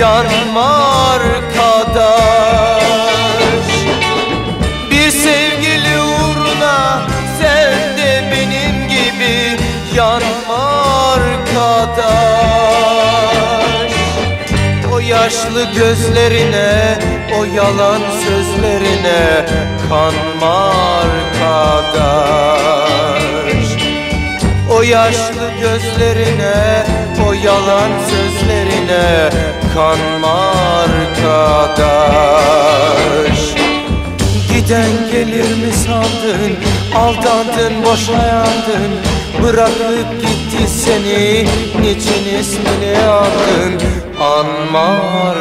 yanma arkadaş Bir sevgili uğruna sen de benim gibi yanma arkadaş O yaşlı gözlerine, o yalan sözlerine kanma arkadaş o yaşlı gözlerine, o yalan sözlerine kanma arkadaş. Giden gelir mi sandın, aldandın, boşa yandın Bırakıp gitti seni, niçin ismini andın Anma arkadaş,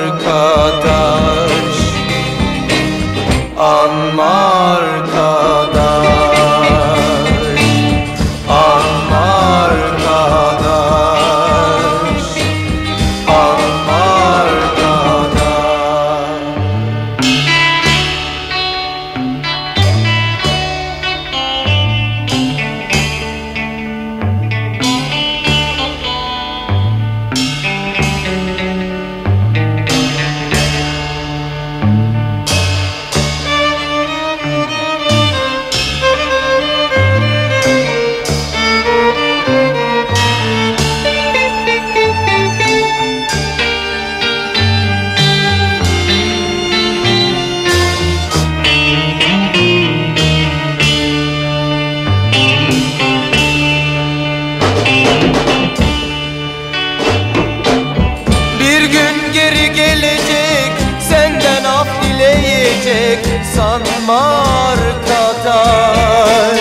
dileyecek Sanma arkadaş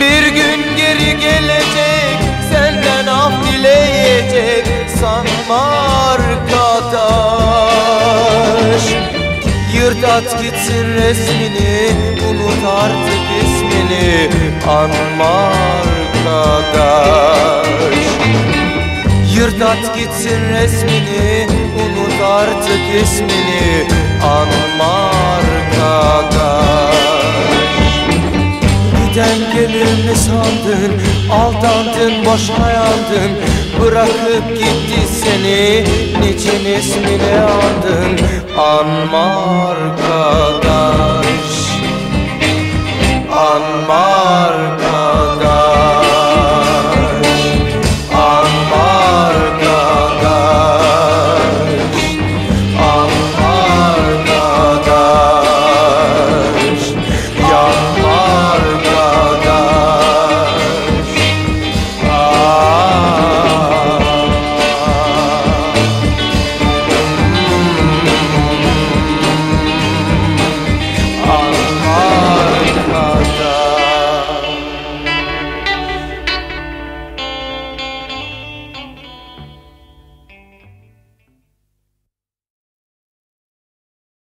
Bir gün geri gelecek Senden af dileyecek Sanma arkadaş Yırt at gitsin resmini Unut artık ismini Anma arkadaş Yırt at gitsin resmini Unut artık ismini Anma arkadaş Giden gelir mi sandın? Aldandın boşa yandın Bırakıp gitti seni. Niçin ismini andın? Anma